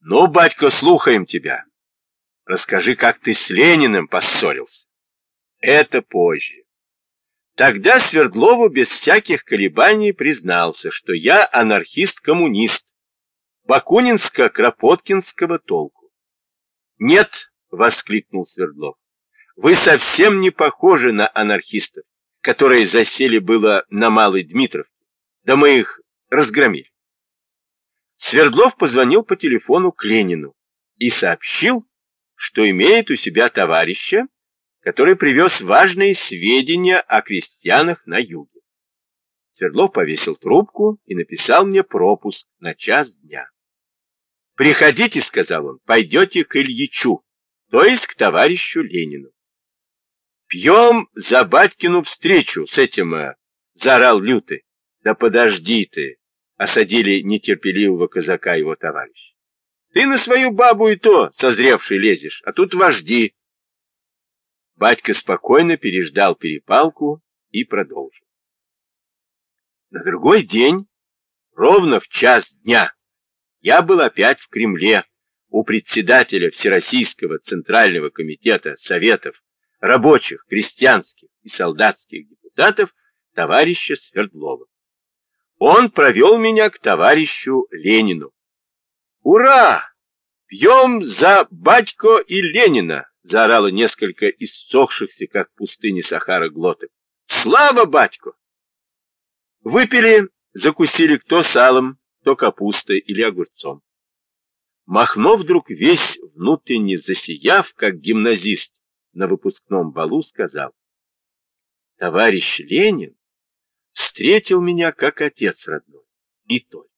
Ну, батько, слухаем тебя. Расскажи, как ты с Лениным поссорился. Это позже. Тогда Свердлову без всяких колебаний признался, что я анархист-коммунист, бакунинско-кропоткинского толку. «Нет!» — воскликнул Свердлов. «Вы совсем не похожи на анархистов, которые засели было на Малой Дмитровке. Да мы их разгромили». Свердлов позвонил по телефону к Ленину и сообщил, что имеет у себя товарища, который привез важные сведения о крестьянах на юге. Свердлов повесил трубку и написал мне пропуск на час дня. «Приходите», — сказал он, — «пойдете к Ильичу, то есть к товарищу Ленину». «Пьем за батькину встречу с этим», э, — заорал Лютый. «Да подожди ты», — осадили нетерпеливого казака его товарищ. «Ты на свою бабу и то созревший лезешь, а тут вожди». Батька спокойно переждал перепалку и продолжил. На другой день, ровно в час дня, я был опять в Кремле у председателя Всероссийского Центрального комитета Советов рабочих, крестьянских и солдатских депутатов товарища Свердлова. Он провел меня к товарищу Ленину. «Ура! Пьем за батько и Ленина!» заорало несколько иссохшихся, как пустыни Сахара, глоток. «Слава, батько!» Выпили, закусили кто салом, кто капустой или огурцом. Махно вдруг весь внутренне засияв, как гимназист на выпускном балу, сказал, «Товарищ Ленин встретил меня как отец родной, и только.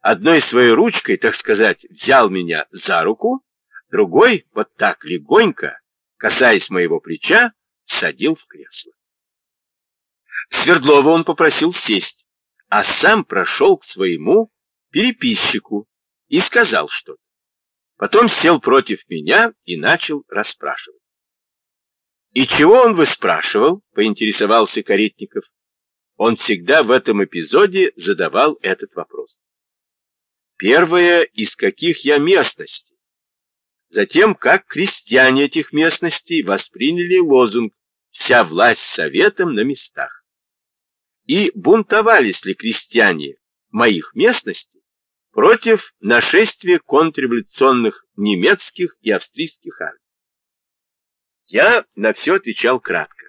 Одной своей ручкой, так сказать, взял меня за руку, Другой, вот так легонько, касаясь моего плеча, садил в кресло. Свердлова он попросил сесть, а сам прошел к своему переписчику и сказал что-то. Потом сел против меня и начал расспрашивать. «И чего он выспрашивал?» — поинтересовался Каретников. Он всегда в этом эпизоде задавал этот вопрос. «Первое, из каких я местностей?» Затем, как крестьяне этих местностей восприняли лозунг «Вся власть советом на местах». И бунтовались ли крестьяне моих местностей против нашествия контрреволюционных немецких и австрийских армий? Я на все отвечал кратко.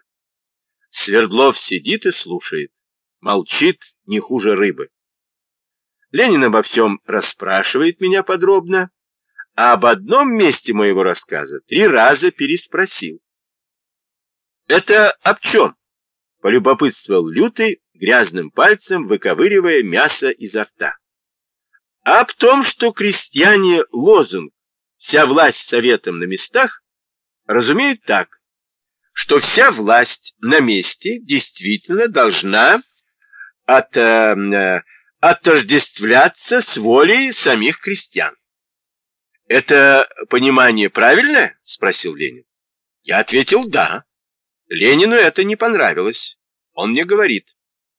Свердлов сидит и слушает, молчит не хуже рыбы. Ленин обо всем расспрашивает меня подробно, а об одном месте моего рассказа три раза переспросил. «Это об чем?» — полюбопытствовал Лютый, грязным пальцем выковыривая мясо изо рта. «Об том, что крестьяне лозунг «Вся власть советом на местах» разумеют так, что вся власть на месте действительно должна от, э, отождествляться с волей самих крестьян. Это понимание правильное? Спросил Ленин. Я ответил «да». Ленину это не понравилось. Он мне говорит,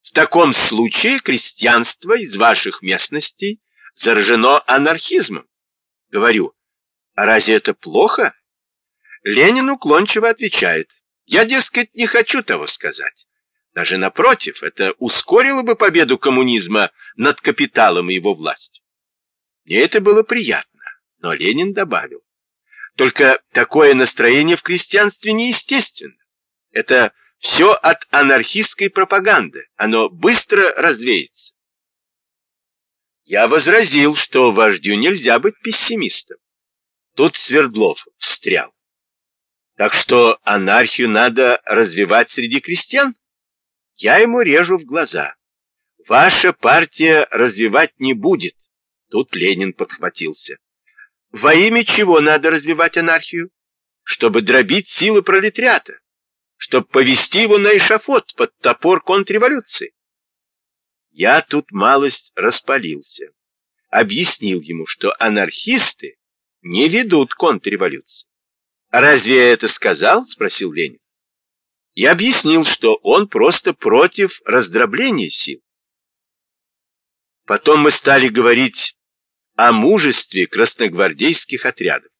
в таком случае крестьянство из ваших местностей заражено анархизмом. Говорю, а разве это плохо? Ленин уклончиво отвечает, я, дескать, не хочу того сказать. Даже напротив, это ускорило бы победу коммунизма над капиталом и его властью. Мне это было приятно. Но Ленин добавил, только такое настроение в крестьянстве неестественно. Это все от анархистской пропаганды, оно быстро развеется. Я возразил, что вождю нельзя быть пессимистом. Тут Свердлов встрял. Так что анархию надо развивать среди крестьян? Я ему режу в глаза. Ваша партия развивать не будет. Тут Ленин подхватился. Во имя чего надо развивать анархию? Чтобы дробить силы пролетариата, чтобы повести его на эшафот под топор контрреволюции. Я тут малость распалился. Объяснил ему, что анархисты не ведут контрреволюции. «А разве я это сказал?» — спросил Ленин. Я объяснил, что он просто против раздробления сил. Потом мы стали говорить о мужестве красногвардейских отрядов.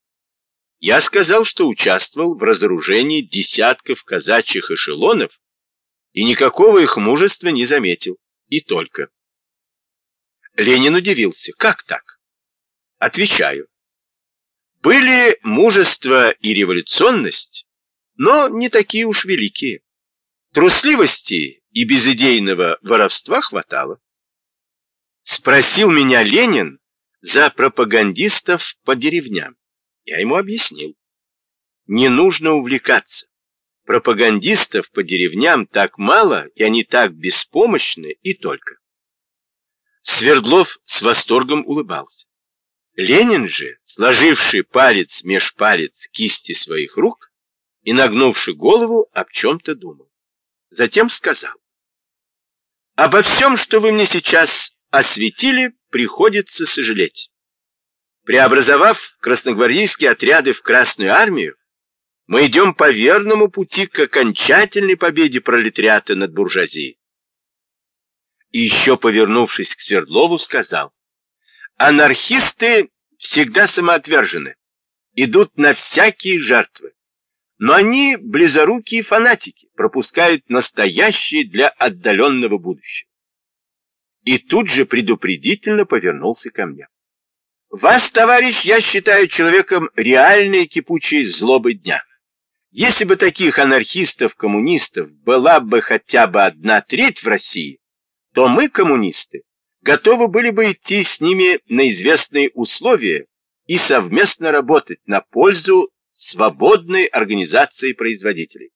Я сказал, что участвовал в разоружении десятков казачьих эшелонов и никакого их мужества не заметил. И только. Ленин удивился. Как так? Отвечаю. Были мужество и революционность, но не такие уж великие. Трусливости и безыдейного воровства хватало. Спросил меня Ленин за пропагандистов по деревням. Я ему объяснил. Не нужно увлекаться. Пропагандистов по деревням так мало, и они так беспомощны, и только. Свердлов с восторгом улыбался. Ленин же, сложивший палец меж палец кисти своих рук и нагнувший голову, об чем-то думал. Затем сказал. Обо всем, что вы мне сейчас осветили, приходится сожалеть. Преобразовав красногвардейские отряды в Красную армию, мы идем по верному пути к окончательной победе пролетариата над буржуазией. И еще повернувшись к Свердлову, сказал, анархисты всегда самоотвержены, идут на всякие жертвы. Но они близорукие фанатики, пропускают настоящее для отдаленного будущего. И тут же предупредительно повернулся ко мне. Вас, товарищ, я считаю человеком реальной кипучей злобы дня. Если бы таких анархистов-коммунистов была бы хотя бы одна треть в России, то мы, коммунисты, готовы были бы идти с ними на известные условия и совместно работать на пользу свободной организации производителей.